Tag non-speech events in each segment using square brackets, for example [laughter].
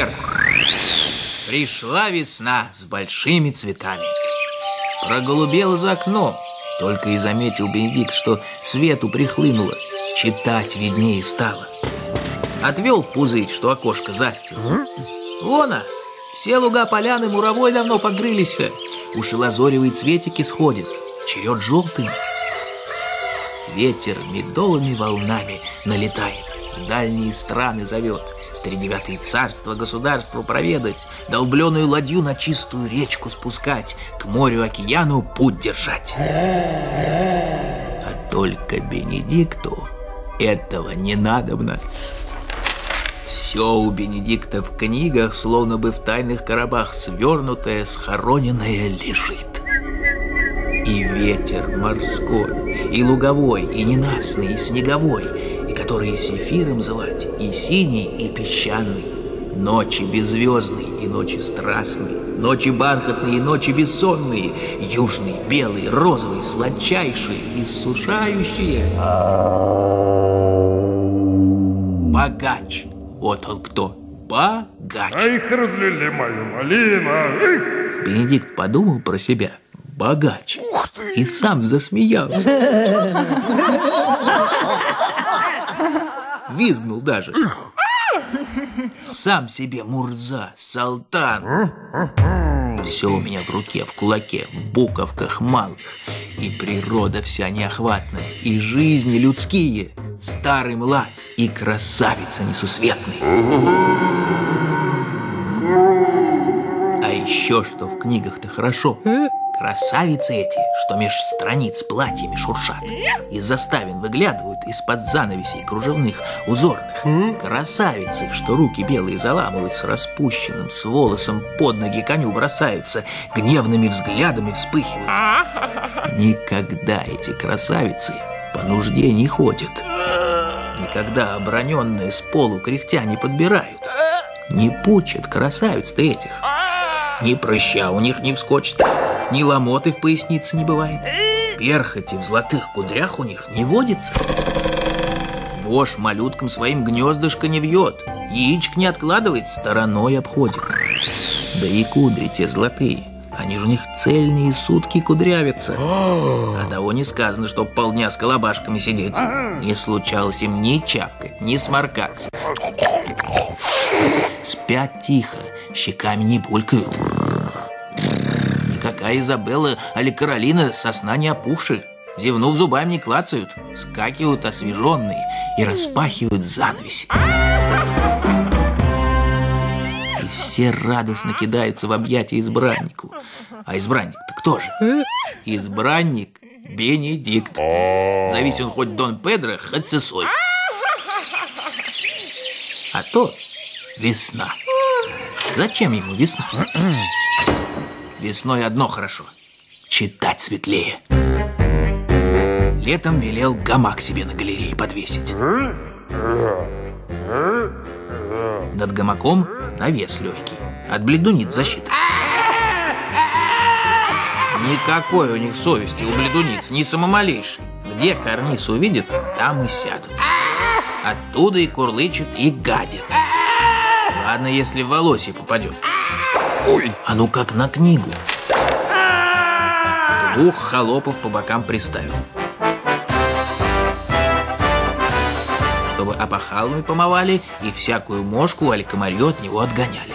конверт. Пришла весна с большими цветами. Проголубел за окном. Только и заметил Бенедикт, что свету прихлынуло. Читать виднее стало. Отвел пузырь, что окошко застил. Вон, а, все луга поляны муровой давно покрылись. Уж и лазоревые цветики сходят. Черед желтый. Ветер медовыми волнами налетает, в дальние страны зовет, тридевятые царства, государства проведать, долбленную ладью на чистую речку спускать, к морю-океану путь держать. А только Бенедикту этого не надобно. Все у Бенедикта в книгах, словно бы в тайных коробах, свернутое, схороненное лежит. И ветер морской, и луговой, и ненастный, и снеговой, и который зефиром звать, и синий, и песчаный. Ночи беззвездные и ночи страстные, ночи бархатные и ночи бессонные, южный, белый, розовый, сладчайшие и сушающие. Богач. Вот он кто. Богач. Эх, разлили мою малину, эх! Бенедикт подумал про себя. Богач. И сам засмеялся. [laughs] Визгнул даже. Сам себе Мурза, Салтан. Все у меня в руке, в кулаке, в буковках малых. И природа вся неохватная, и жизни людские, старый млад, и красавица несусветная. А еще что в книгах-то хорошо. Красавицы эти, что меж страниц платьями шуршат, из заставин выглядывают из-под занавесей кружевных, узорных. Красавицы, что руки белые заламывают с распущенным, с волосом под ноги коню бросаются, гневными взглядами вспыхивают. Никогда эти красавицы по нужде не ходят. Никогда оброненные с полу кряхтя не подбирают. Не пучат красавиц-то этих. Ни прыща у них не вскочит, ни ломоты в пояснице не бывает. Перхоти в золотых кудрях у них не водится. Вож малюткам своим гнездышко не вьет, яичк не откладывает, стороной обходит. Да и кудри те золотые, они же у них цельные сутки кудрявятся. А того не сказано, чтоб полдня с колобашками сидеть. Не случалось им ни чавкать, ни сморкаться. Спят тихо, щеками не булькают. Никакая Изабелла али Каролина со сна не опухши. Зевнув зубами не клацают, скакивают освеженные и распахивают занавеси. И все радостно кидаются в объятия избраннику. А избранник-то кто же? Избранник Бенедикт. Завись он хоть Дон Педро, хоть Сесой. А то весна. Зачем ему весна? Весной одно хорошо. Читать светлее. Летом велел гамак себе на галерее подвесить. Над гамаком навес легкий. От бледуниц защита. Никакой у них совести у бледуниц, ни самомалейшей. Где карниз увидят, там и сядут. Оттуда и курлычат, и гадят. Ладно, если в волосье попадет. Ой, А ну как на книгу. Двух холопов по бокам приставил. Чтобы опахалами помывали и всякую мошку али комарью от него отгоняли.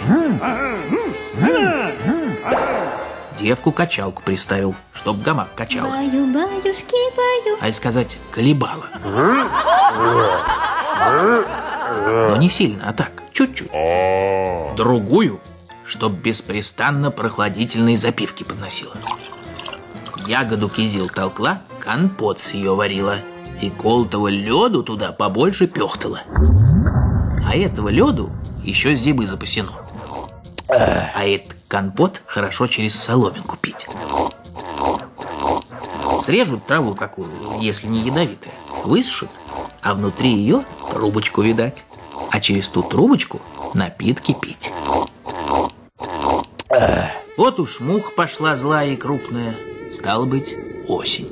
Девку-качалку приставил, чтоб гамак качала. Баю, баюшки, баю. А сказать, колебала. Но не сильно, а так, чуть-чуть. Другую, чтоб беспрестанно прохладительные запивки подносила. Ягоду кизил толкла, компот с ее варила. И колотого леду туда побольше пехтала. А этого леду еще зибы запасено. А этот компот хорошо через соломинку пить. Срежут траву какую, если не ядовитая, высушат, а внутри ее трубочку видать, а через ту трубочку напитки пить. Вот уж мух пошла злая и крупная. Стало быть, осень.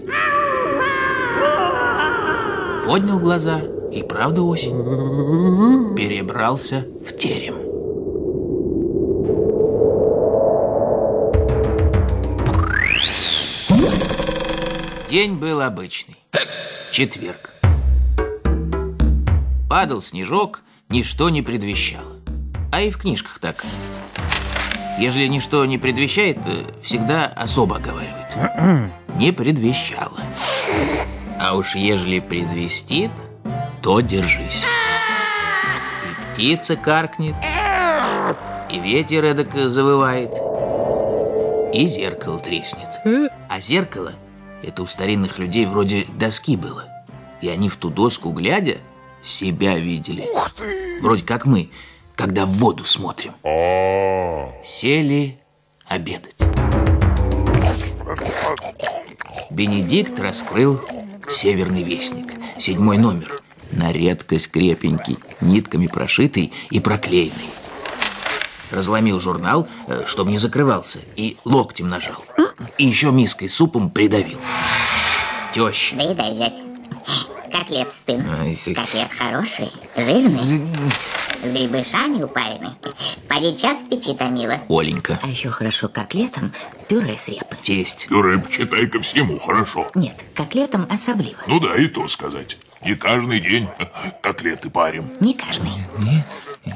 Поднял глаза, и правда осень. Перебрался в терем. День был обычный. Четверг. Падал снежок, ничто не предвещало. А и в книжках так. Ежели ничто не предвещает, э, всегда особо оговаривают. [clears throat] Не предвещало. А уж ежели предвестит, то держись. И птица каркнет, и ветер эдак завывает, и зеркало треснет. А зеркало – это у старинных людей вроде доски было. И они в ту доску, глядя, себя видели. Вроде как мы, когда в воду смотрим. Сели обедать. Бенедикт раскрыл «Северный вестник», седьмой номер. На редкость крепенький, нитками прошитый и проклеенный. Разломил журнал, э, чтобы не закрывался, и локтем нажал. И еще миской супом придавил. Теща. Доедай, зять. Котлет стын. А, Котлет хороший, жирный, грибышами упаянный. Поди час в печи томила. Оленька. А еще хорошо котлетом пюре с репы. Тесть. Пюре, почитай ко всему, хорошо. Нет, котлетом особливо. Ну да, и то сказать. Не каждый день котлеты парим. Не каждый.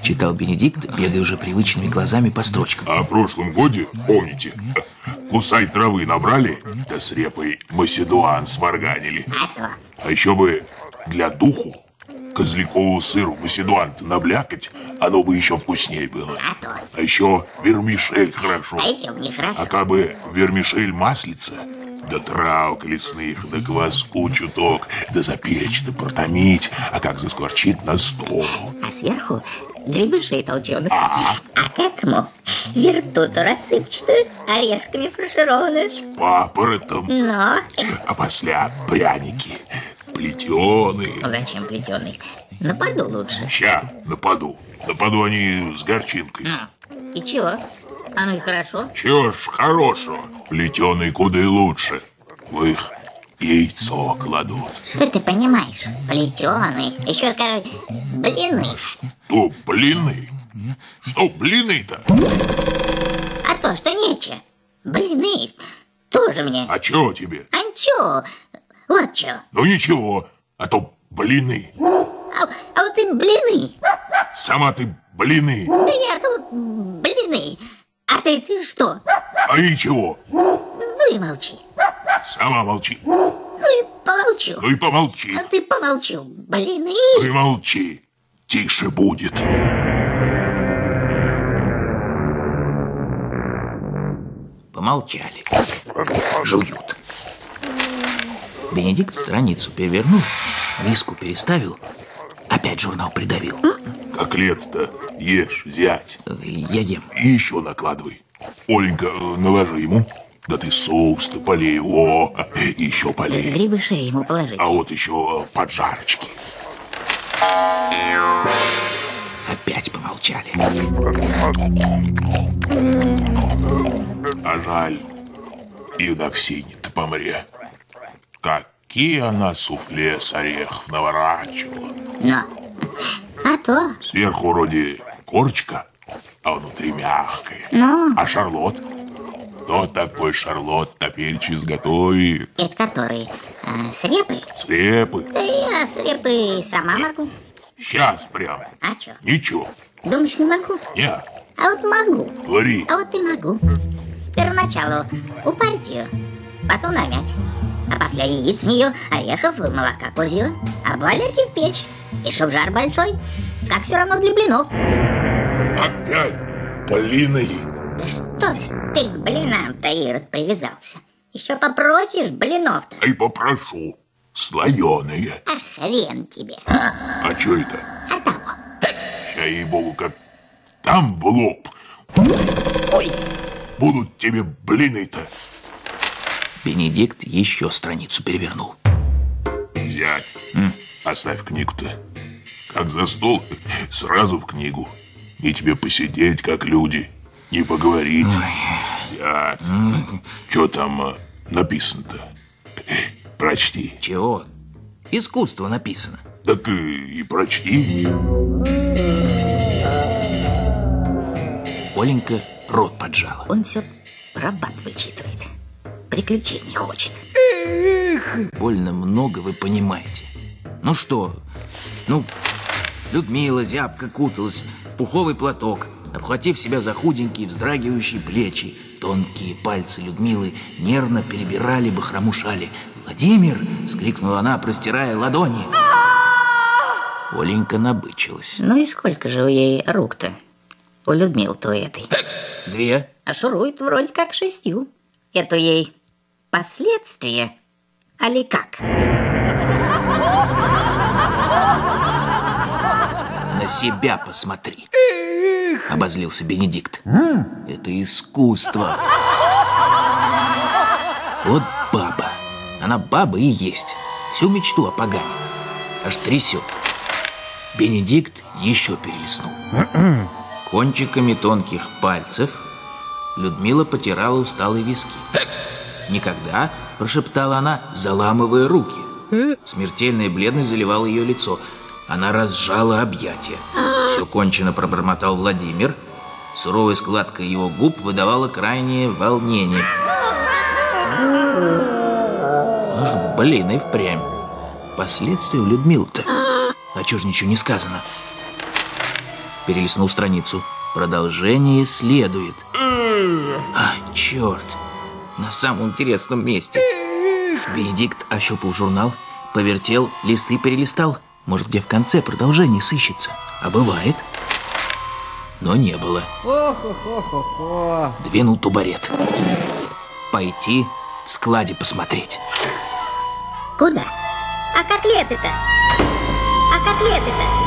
Читал Бенедикт, бегая уже привычными глазами по строчкам. А в прошлом годе, помните, кусай травы набрали, да с репой маседуан сварганили. А то. А еще бы для духу козлякового сыру маседуан наблякать, оно бы еще вкуснее было. А то. А еще вермишель хорошо. А еще бы нехорошо. А как бы вермишель маслица, да травок лесных, да кваску чуток, да запечь, да протомить, а как заскворчит на стол. А сверху грибышей толченых. А к этому вертуту рассыпчатую, орешками фаршированную. Папоротом, Но... а после пряники, плетеные. Ну, Зачем плетеный? Нападу лучше. Ща, нападу. Нападу они с горчинкой. Ну, и чего? Оно и хорошо. Чего ж хорошего? Плетеный куда и лучше. В их яйцо кладут. Что ты понимаешь? Плетеный. Еще скажи, блины. Что, блины? Что блины-то? А то, что нече. Блины. Тоже мне. А чё тебе? Анчо. Вот что. Ну ничего, а то блины. А, а вот ты блины. Сама ты блины. Да я тут блины. А ты, ты что? А ничего, Ну и молчи. сама молчи. Ну и помолчу. Ну и помолчи. А ты помолчу. Блины. Ну и молчи. Тише будет. Помолчали. Жуют. Бенедикт страницу перевернул, миску переставил, опять журнал придавил. Котлет-то ешь, зять. Я ем. И еще накладывай. Оленька, э, наложи ему. Да ты соус-то полей. О, еще полей. Грибышей ему положить. А вот еще э, поджарочки. Опять помолчали. А жаль, Евдоксине-то помре. Какие она суфле с орехов наворачивала. Но. А то. Сверху вроде корочка, а внутри мягкая. Ну. А шарлот? Кто такой шарлот топеречь изготовит? Это который? э, с репой? Слепый. Да я с репой сама могу. Сейчас прям. А что? Ничего. Думаешь, не могу? Не, А вот могу. говори. А вот и могу. Первоначалу упарить ее, потом намять. А после яиц в нее, орехов и молока козьего. Обвалять и в печь. И чтоб жар большой. Как все равно для блинов. Опять блины. Да что ж ты к блинам-то, Ирод, привязался? Еще попросишь блинов-то? И попрошу. Слоеные. А хрен тебе. А что это? А того. Я ей-богу, как там в лоб. Ой, Будут тебе блины-то. Бенедикт еще страницу перевернул. Зять, оставь книгу-то. Как за стол, сразу в книгу. И тебе посидеть, как люди, не поговорить. Зять, что там э, написано-то? Прочти. Чего? Искусство написано. Так и, и прочти. Оленька рот поджала. он все про баб вычитывает. Приключений хочет. Больно много вы понимаете. Ну что, ну, Людмила зябко куталась в пуховый платок, обхватив себя за худенькие вздрагивающие плечи. Тонкие пальцы Людмилы нервно перебирали бахрому шали. «Владимир!» — скрикнула она, простирая ладони. Оленька набычилась. Ну и сколько же у ей рук-то? У Людмилы-то этой. Две. А шурует вроде как шестью. Это ей последствия? Али как? На себя посмотри. Обозлился Бенедикт. Это искусство. Вот баба. Она баба и есть. Всю мечту о погане. Аж трясет. Бенедикт еще перелистнул. Кончиками тонких пальцев Людмила потирала усталые виски. «Никогда», – прошептала она, заламывая руки. Смертельная бледность заливала ее лицо. Она разжала объятия. Все кончено пробормотал Владимир. Суровая складка его губ выдавала крайнее волнение. Ах, блин, и впрямь. Последствия у Людмилы-то. А чё ж ничего не сказано? Перелистнул страницу. Продолжение следует. А, черт. На самом интересном месте. Бенедикт ощупал журнал, повертел, листы перелистал. Может, где в конце продолжение сыщется. А бывает. Но не было. Двинул тубарет. Пойти в складе посмотреть. Куда? А котлеты-то? А котлеты-то?